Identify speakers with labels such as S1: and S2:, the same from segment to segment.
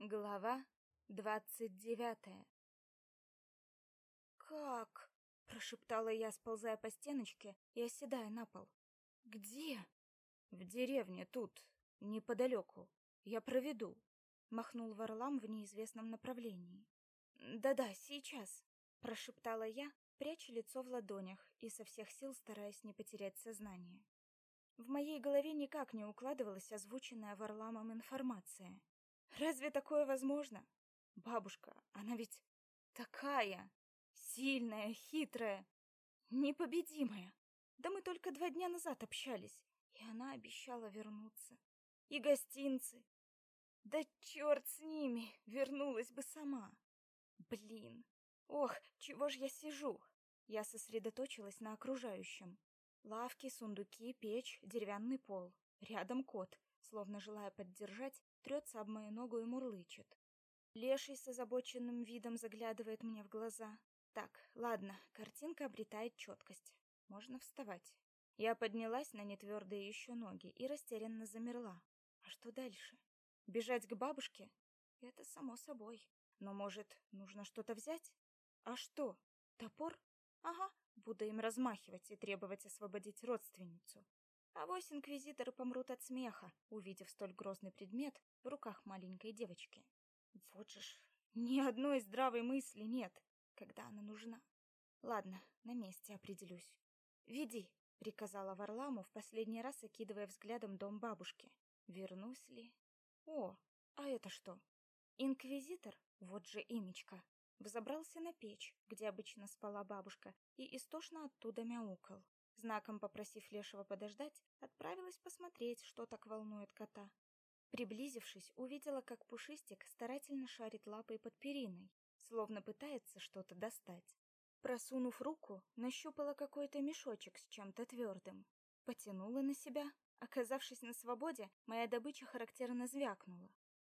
S1: Глава двадцать девятая «Как?» — прошептала я, сползая по стеночке и оседая на пол. «Где?» «В деревне, тут, неподалеку. Я проведу», — махнул Варлам в неизвестном направлении. «Да-да, сейчас», — прошептала я, пряча лицо в ладонях и со всех сил стараясь не потерять сознание. В моей голове никак не укладывалась озвученная Варламом информация. Разве такое возможно? Бабушка, она ведь такая сильная, хитрая, непобедимая. Да мы только два дня назад общались, и она обещала вернуться. И гостинцы. Да черт с ними, вернулась бы сама. Блин. Ох, чего ж я сижу? Я сосредоточилась на окружающем. Лавки, сундуки, печь, деревянный пол. Рядом кот, словно желая поддержать, трется об мою ногу и мурлычет. Леший с озабоченным видом заглядывает мне в глаза. Так, ладно, картинка обретает четкость. Можно вставать. Я поднялась на нетвердые еще ноги и растерянно замерла. А что дальше? Бежать к бабушке? Это само собой. Но, может, нужно что-то взять? А что? Топор? Ага, буду им размахивать и требовать освободить родственницу. А вось инквизиторы помрут от смеха, увидев столь грозный предмет в руках маленькой девочки. Вот же ж, ни одной здравой мысли нет, когда она нужна. Ладно, на месте определюсь. «Веди», — приказала Варламу, в последний раз окидывая взглядом дом бабушки. «Вернусь ли?» «О, а это что?» Инквизитор, вот же имечко, взобрался на печь, где обычно спала бабушка, и истошно оттуда мяукал. Знаком попросив Лешего подождать, отправилась посмотреть, что так волнует кота. Приблизившись, увидела, как Пушистик старательно шарит лапой под периной, словно пытается что-то достать. Просунув руку, нащупала какой-то мешочек с чем-то твердым. Потянула на себя. Оказавшись на свободе, моя добыча характерно звякнула.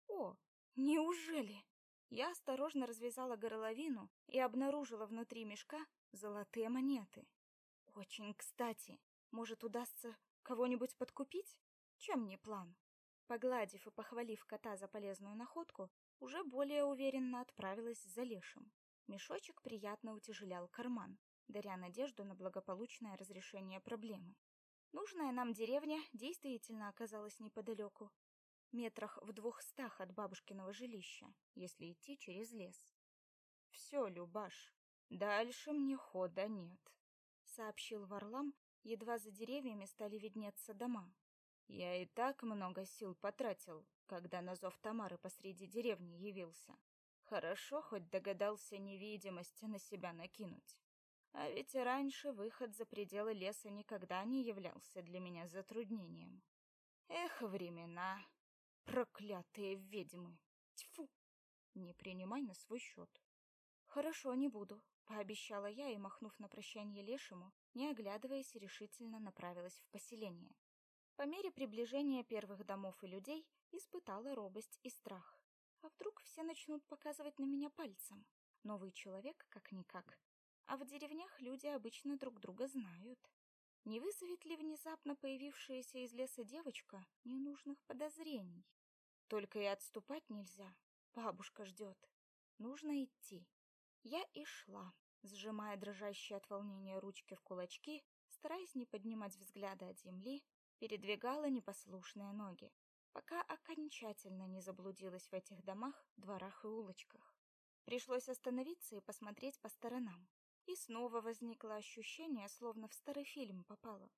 S1: О, неужели? Я осторожно развязала горловину и обнаружила внутри мешка золотые монеты. Очень кстати. Может, удастся кого-нибудь подкупить? Чем не план? Погладив и похвалив кота за полезную находку, уже более уверенно отправилась за лешим. Мешочек приятно утяжелял карман, даря надежду на благополучное разрешение проблемы. Нужная нам деревня действительно оказалась неподалеку, метрах в двухстах от бабушкиного жилища, если идти через лес. «Все, Любаш, дальше мне хода нет», сообщил Варлам, едва за деревьями стали виднеться дома. Я и так много сил потратил, когда на зов Тамары посреди деревни явился. Хорошо хоть догадался невидимость на себя накинуть. А ведь раньше выход за пределы леса никогда не являлся для меня затруднением. Эх, времена! Проклятые ведьмы! Тьфу! Не принимай на свой счет. Хорошо, не буду пообещала я и, махнув на прощание лешему, не оглядываясь, решительно направилась в поселение. По мере приближения первых домов и людей испытала робость и страх. А вдруг все начнут показывать на меня пальцем? Новый человек как-никак. А в деревнях люди обычно друг друга знают. Не вызовет ли внезапно появившаяся из леса девочка ненужных подозрений? Только и отступать нельзя. Бабушка ждет. Нужно идти. Я и шла, сжимая дрожащие от волнения ручки в кулачки, стараясь не поднимать взгляда от земли, передвигала непослушные ноги, пока окончательно не заблудилась в этих домах, дворах и улочках. Пришлось остановиться и посмотреть по сторонам. И снова возникло ощущение, словно в старый фильм попало.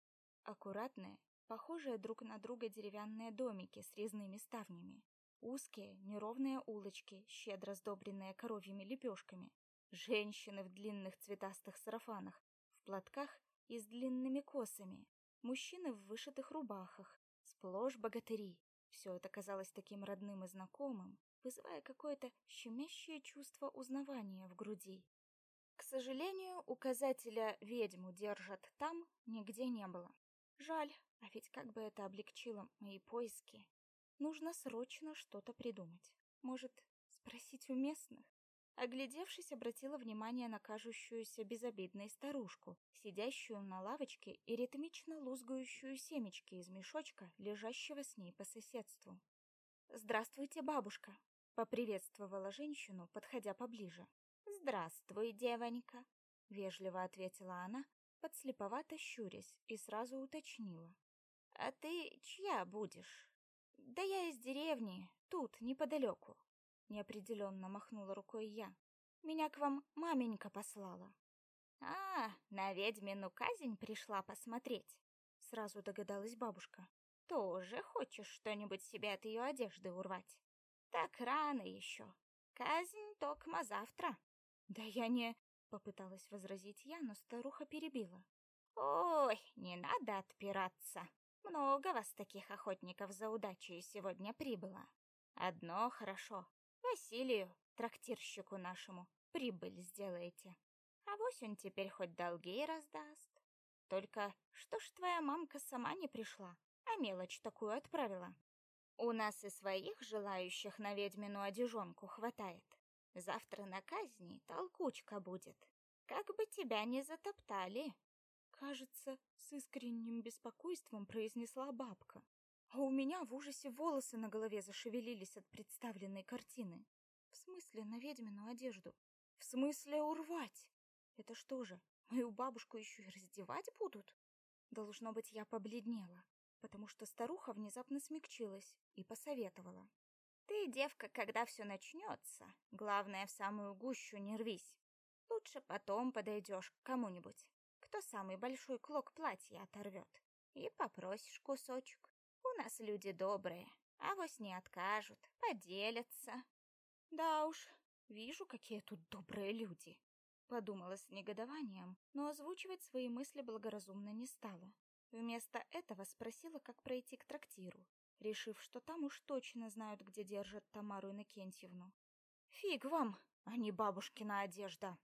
S1: Аккуратные, похожие друг на друга деревянные домики с резными ставнями. Узкие, неровные улочки, щедро сдобренные коровьими лепешками, Женщины в длинных цветастых сарафанах, в платках и с длинными косами. Мужчины в вышитых рубахах, сплошь богатыри. Все это казалось таким родным и знакомым, вызывая какое-то щемящее чувство узнавания в груди. К сожалению, указателя «ведьму держат там» нигде не было. Жаль, а ведь как бы это облегчило мои поиски. Нужно срочно что-то придумать. Может, спросить у местных? Оглядевшись, обратила внимание на кажущуюся безобидной старушку, сидящую на лавочке и ритмично лузгающую семечки из мешочка, лежащего с ней по соседству. «Здравствуйте, бабушка!» Поприветствовала женщину, подходя поближе.
S2: «Здравствуй, девонька», —
S1: вежливо ответила она, подслеповато щурясь, и сразу уточнила.
S2: «А ты чья будешь?»
S1: «Да я из деревни, тут, неподалеку», — неопределенно махнула рукой я. «Меня к вам маменька послала».
S2: «А, на ведьмину казнь пришла посмотреть», —
S1: сразу догадалась бабушка.
S2: «Тоже хочешь что-нибудь себе от ее одежды урвать? Так рано еще. Казнь токма завтра».
S1: «Да я не...» — попыталась возразить я, но старуха перебила.
S2: «Ой, не надо отпираться. Много вас таких охотников за удачей сегодня прибыло. Одно хорошо. Василию, трактирщику нашему, прибыль сделаете. А вось он теперь хоть долги раздаст. Только что ж твоя мамка сама не пришла, а мелочь такую отправила? У нас и своих желающих на ведьмину одежонку хватает. Завтра на казни толкучка будет. Как бы тебя не затоптали.
S1: Кажется, с искренним беспокойством произнесла бабка. А у меня в ужасе волосы на голове зашевелились от представленной картины. В смысле на ведьмину одежду? В смысле урвать? Это что же, мою бабушку еще и раздевать будут? Должно быть, я побледнела, потому что старуха внезапно смягчилась и посоветовала.
S2: Ты, девка, когда все начнется, главное, в самую гущу не рвись. Лучше потом подойдешь к кому-нибудь, кто самый большой клок платья оторвет, и попросишь кусочек. У нас люди добрые, а вось не откажут, поделятся.
S1: Да уж, вижу, какие тут добрые люди. Подумала с негодованием, но озвучивать свои мысли благоразумно не стала. Вместо этого спросила, как пройти к трактиру, решив, что там уж точно знают, где держат Тамару Иннокентьевну. «Фиг вам, а не бабушкина одежда!»